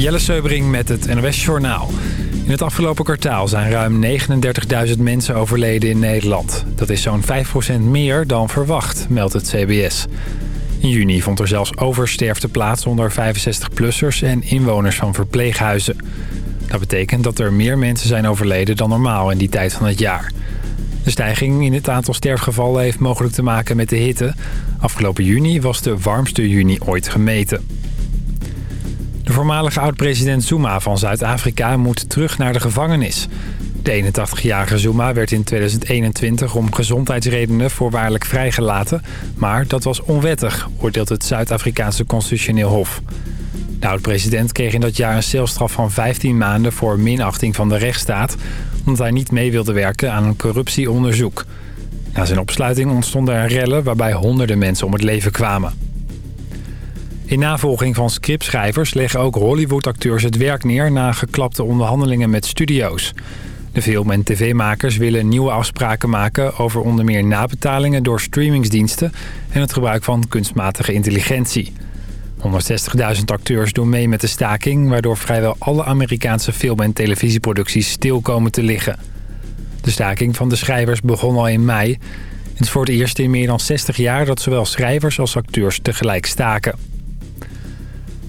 Jelle Seubering met het NOS Journaal. In het afgelopen kwartaal zijn ruim 39.000 mensen overleden in Nederland. Dat is zo'n 5% meer dan verwacht, meldt het CBS. In juni vond er zelfs oversterfte plaats onder 65-plussers en inwoners van verpleeghuizen. Dat betekent dat er meer mensen zijn overleden dan normaal in die tijd van het jaar. De stijging in het aantal sterfgevallen heeft mogelijk te maken met de hitte. Afgelopen juni was de warmste juni ooit gemeten. Voormalige oud-president Zuma van Zuid-Afrika moet terug naar de gevangenis. De 81-jarige Zuma werd in 2021 om gezondheidsredenen voorwaardelijk vrijgelaten... maar dat was onwettig, oordeelt het Zuid-Afrikaanse constitutioneel hof. De oud-president kreeg in dat jaar een celstraf van 15 maanden voor minachting van de rechtsstaat... omdat hij niet mee wilde werken aan een corruptieonderzoek. Na zijn opsluiting ontstonden er rellen waarbij honderden mensen om het leven kwamen. In navolging van scriptschrijvers leggen ook Hollywood-acteurs het werk neer... na geklapte onderhandelingen met studio's. De film- en tv-makers willen nieuwe afspraken maken... over onder meer nabetalingen door streamingsdiensten... en het gebruik van kunstmatige intelligentie. 160.000 acteurs doen mee met de staking... waardoor vrijwel alle Amerikaanse film- en televisieproducties stil komen te liggen. De staking van de schrijvers begon al in mei. Het is voor het eerst in meer dan 60 jaar... dat zowel schrijvers als acteurs tegelijk staken.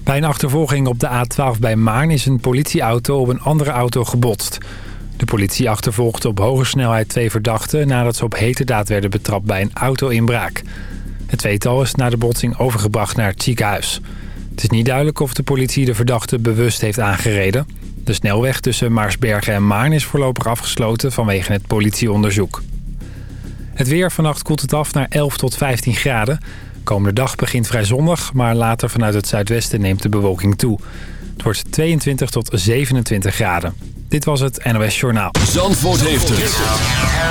Bij een achtervolging op de A12 bij Maarn is een politieauto op een andere auto gebotst. De politie achtervolgde op hoge snelheid twee verdachten... nadat ze op hete daad werden betrapt bij een auto-inbraak. Het tweetal is na de botsing overgebracht naar het ziekenhuis. Het is niet duidelijk of de politie de verdachte bewust heeft aangereden. De snelweg tussen Maarsbergen en Maarn is voorlopig afgesloten vanwege het politieonderzoek. Het weer vannacht koelt het af naar 11 tot 15 graden. Komende dag begint vrij zonnig, maar later vanuit het zuidwesten neemt de bewolking toe. Het wordt 22 tot 27 graden. Dit was het NOS Journaal. Zandvoort heeft het.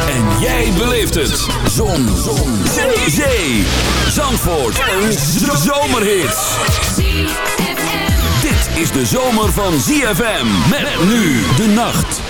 En jij beleeft het. Zon. Zon. Zee. Zee. Zandvoort. Een zomerhit. Dit is de zomer van ZFM. Met nu de nacht.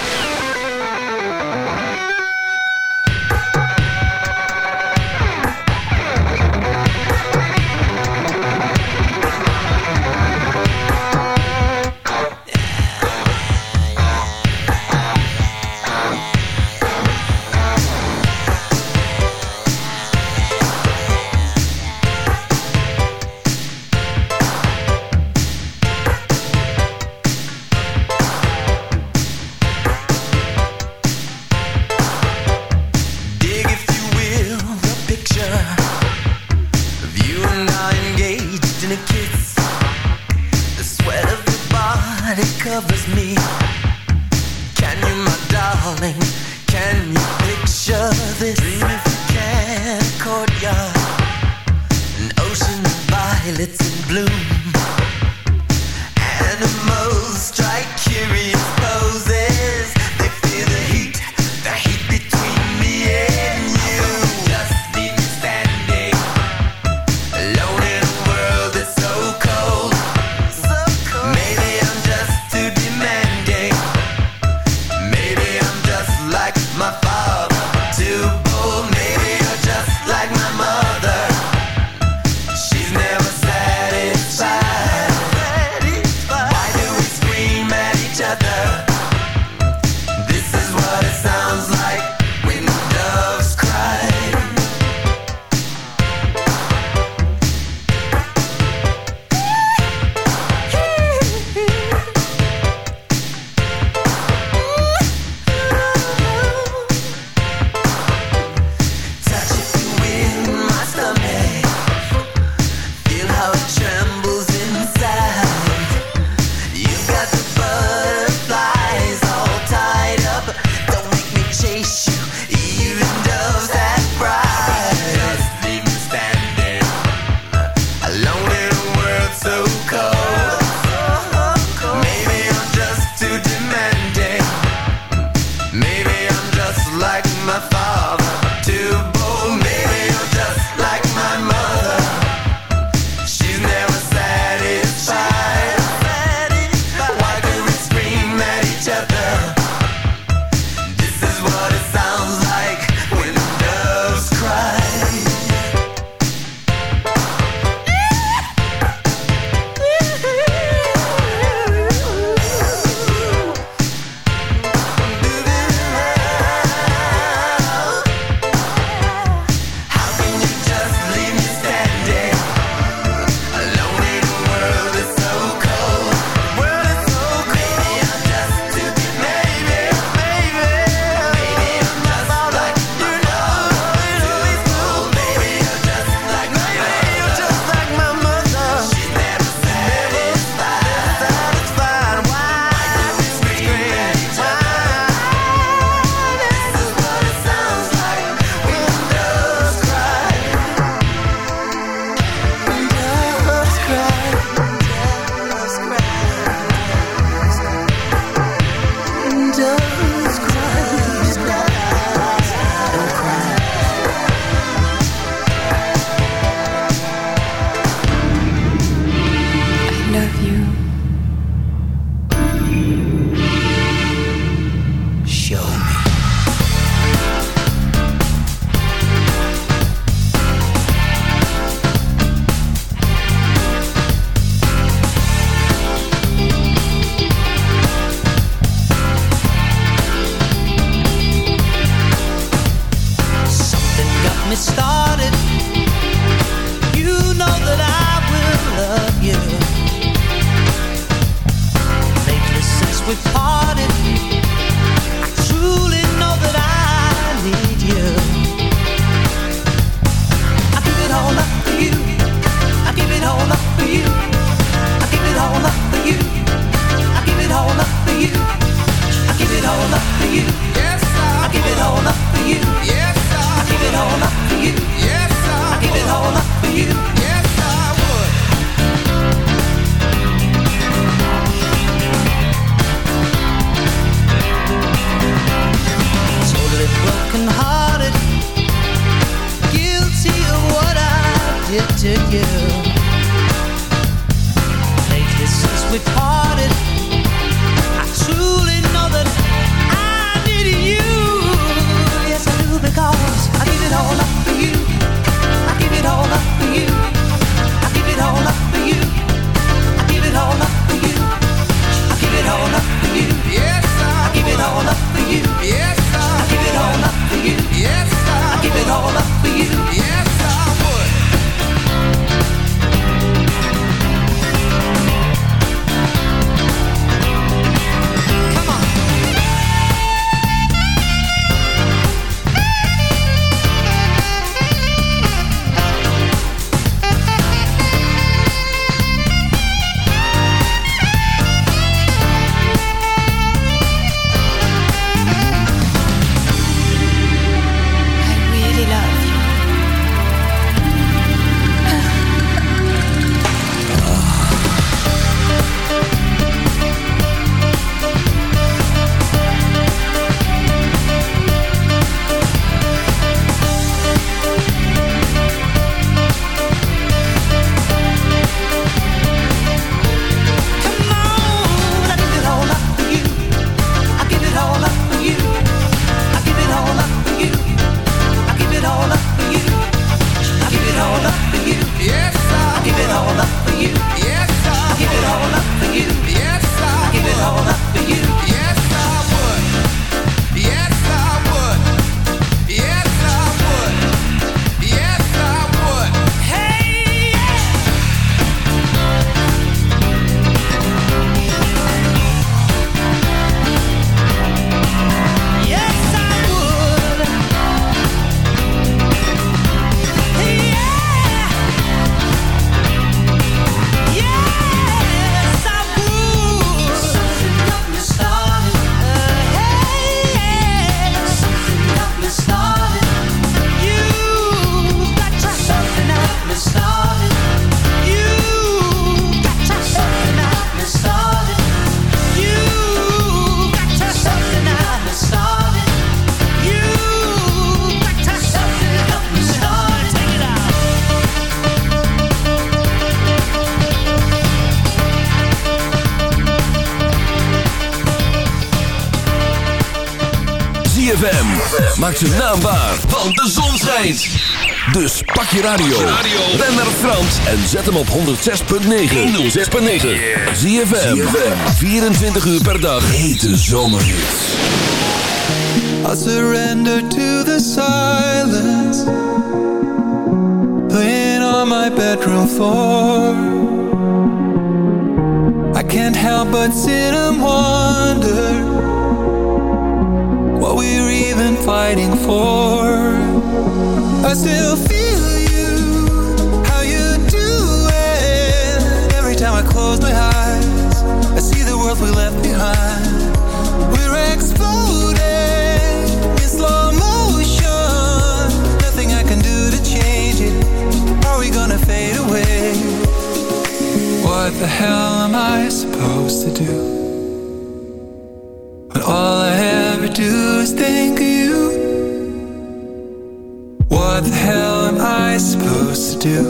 Maak zijn naam waar, want de zon schijnt. Dus pak je radio. Ben naar Frans en zet hem op 106.9. 106.9. ZFM. 24 uur per dag. Hete zomerhits. I surrender to the silence Playing on my bedroom floor I can't help but sit and wonder What we're even fighting for I still feel you How you do it Every time I close my eyes I see the world we left behind we're exploding in slow motion. Nothing I can do to change it. Are we gonna fade away? What the hell am I supposed to do? Is think of you. What the hell am I supposed to do?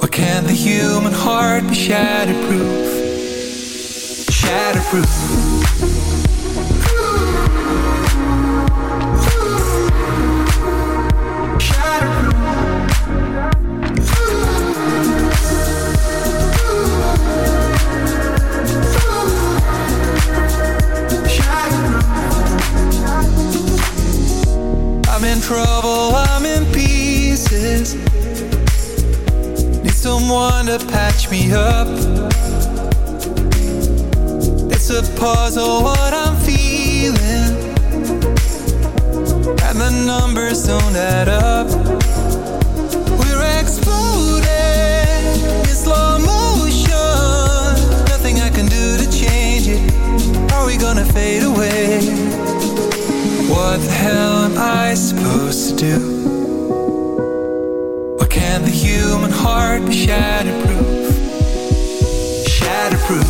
Why can't the human heart be shatterproof? Shatterproof. Me up. It's a puzzle what I'm feeling. And the numbers don't add up. We're exploding in slow motion. Nothing I can do to change it. Are we gonna fade away? What the hell am I supposed to do? Can't the human heart be to prove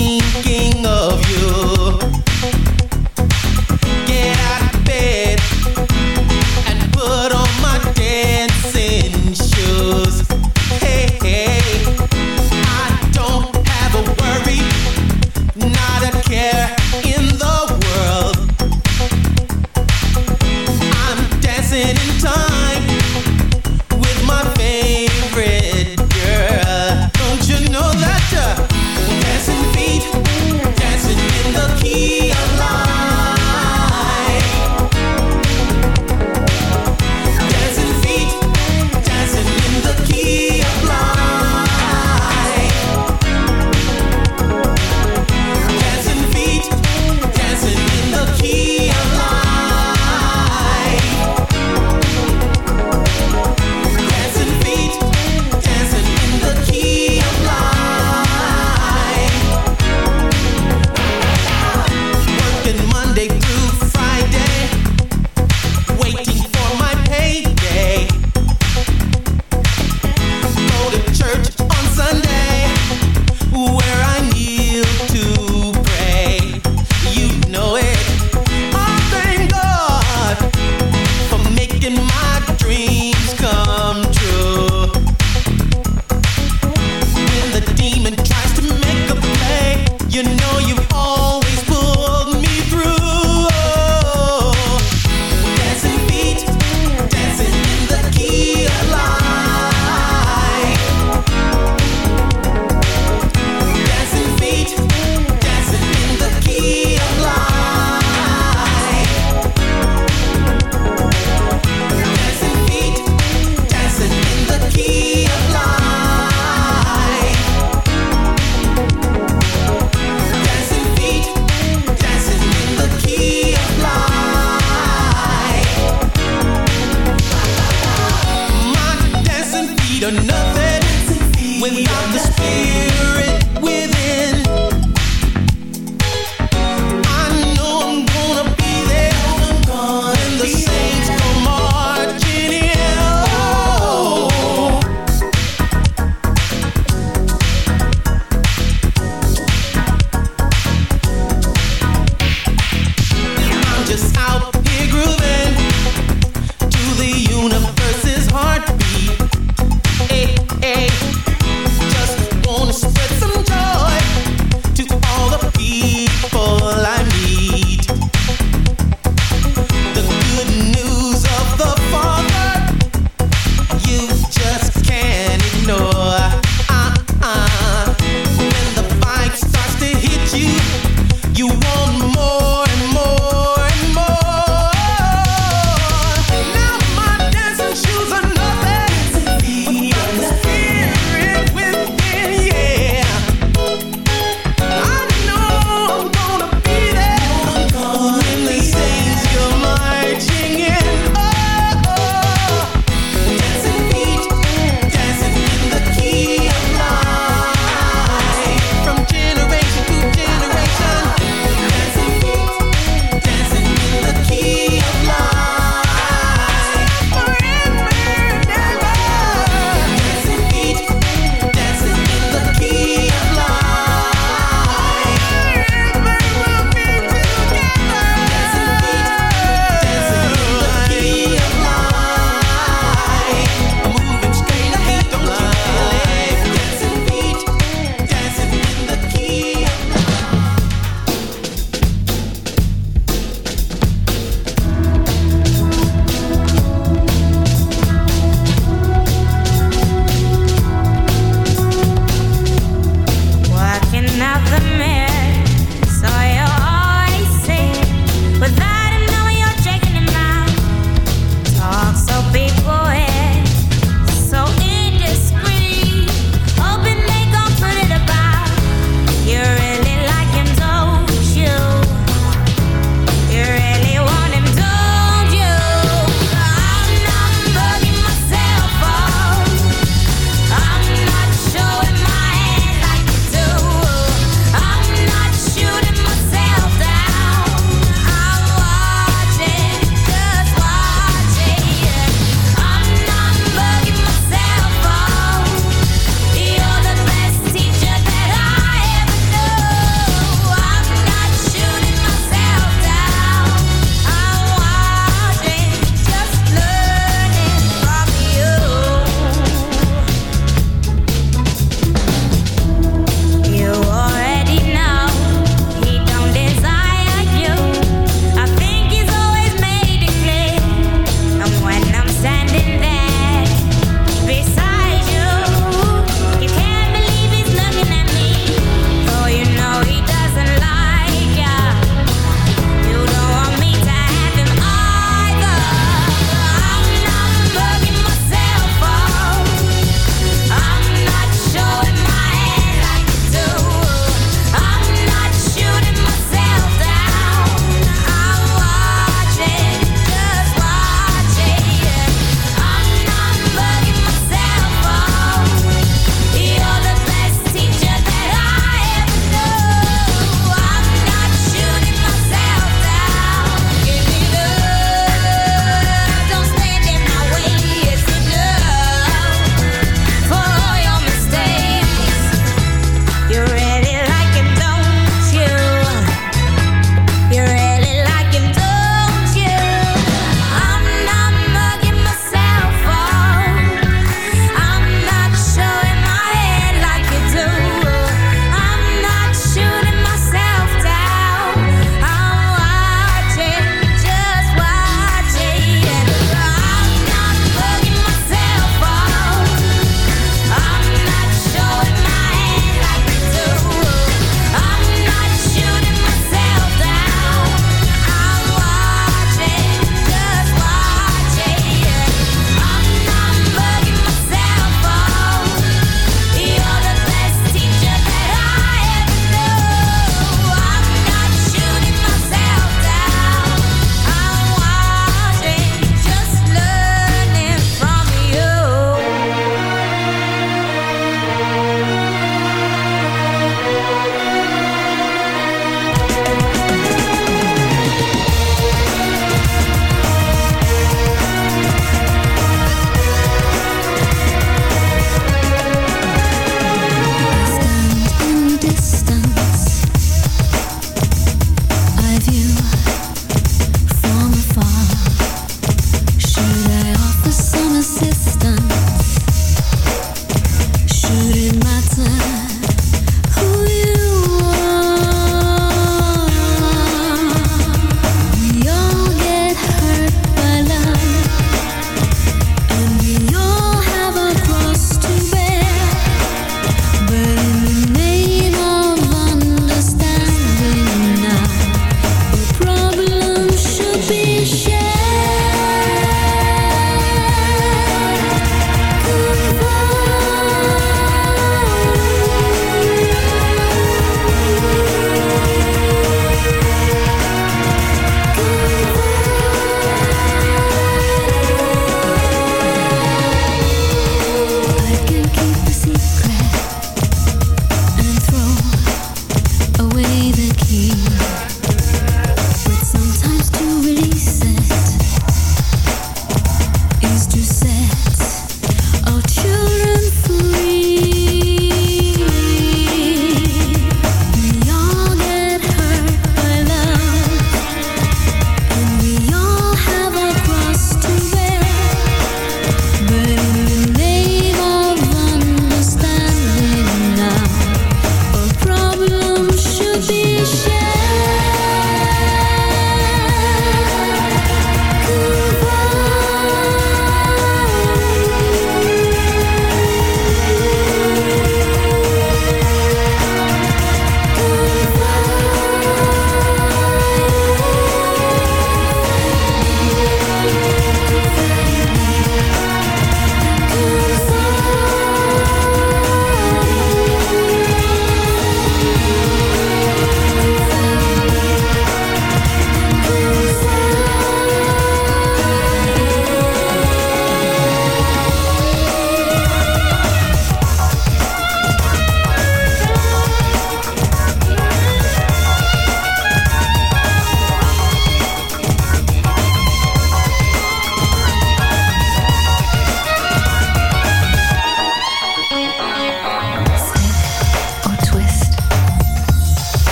me.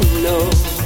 I know.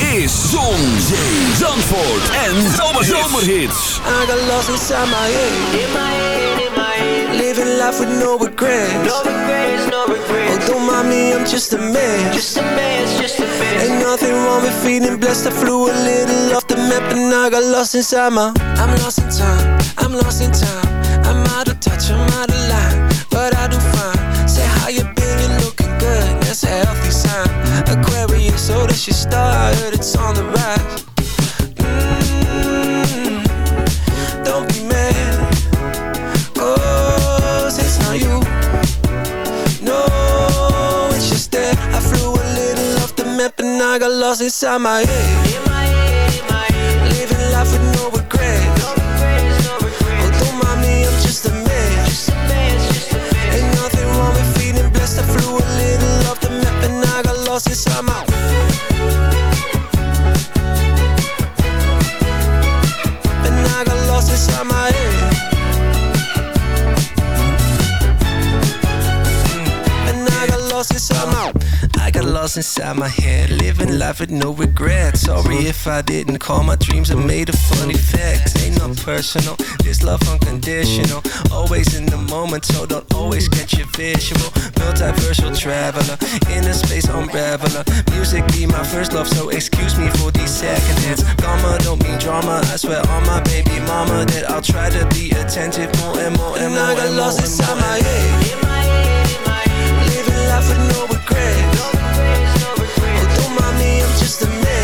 Is Zon, Zee, Zandvoort en Zomerhits. I got lost inside my head. In my head, in my head. Living life with no regrets. No regrets, no regrets. Oh, don't mind me, I'm just a man. Just a man, just a man. Ain't nothing wrong with feeling blessed. I flew a little off the map and I got lost inside my. I'm lost in time. I'm lost in time. I'm out of touch. I'm out of line. But I do fine. Say how you been? You looking good. That's a healthy sign. That's your star. I heard it's on the rise. Mm, don't be mad. Oh, it's not you. No, it's just that I flew a little off the map and I got lost inside my head. Living life with no regrets. I inside my head Living life with no regrets. Sorry if I didn't call my dreams are made of funny facts Ain't not personal, this love unconditional. Always in the moment, so don't always get your visual. Multiversal traveler, inner space unraveler. Music be my first love, so excuse me for these second hands Karma don't mean drama, I swear on my baby mama That I'll try to be attentive. More and more and, And more I got and lost more inside my head. Living life with no regrets just a man